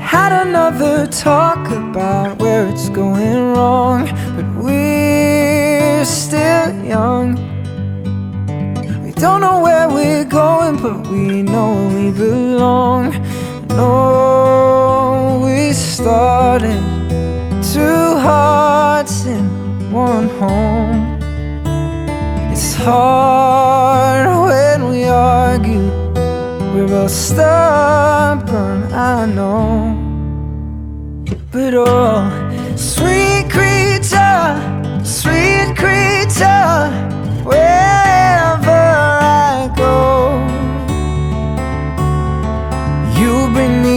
had another talk about where it's going wrong, but we're still young. We don't know where we're going, but we know we belong. No, we started two hearts in one home. It's hard stubborn, I know. But oh, sweet creature, sweet creature, wherever I go, you bring me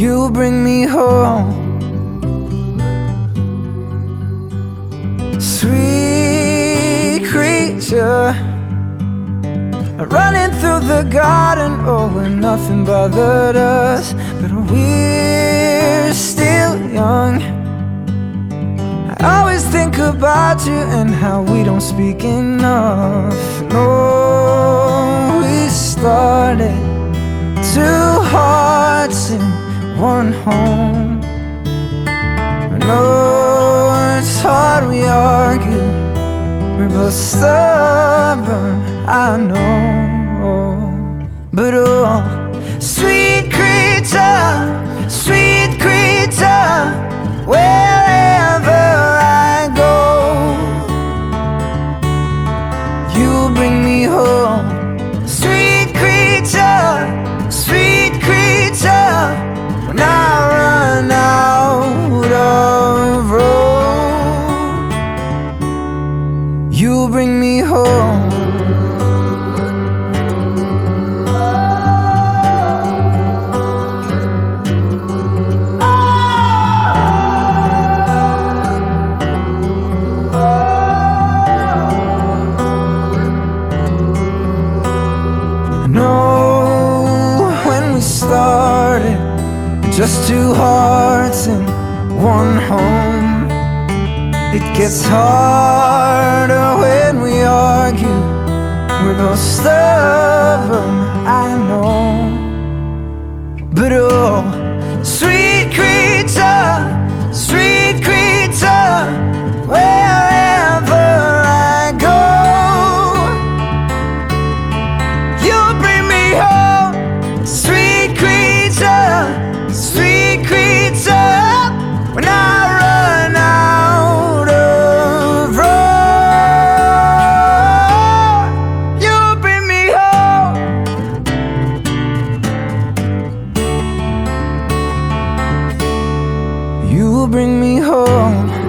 you bring me home. Sweet creature Running through the garden. Oh, when nothing bothered us But we're still young. I always think about you And how we don't speak enough. No, we started Two hearts in one home no, it's hard we argue. We're both stubborn, I know. But oh, sweet just two hearts in one home. It gets harder when we argue. We're both stubborn, bring me home.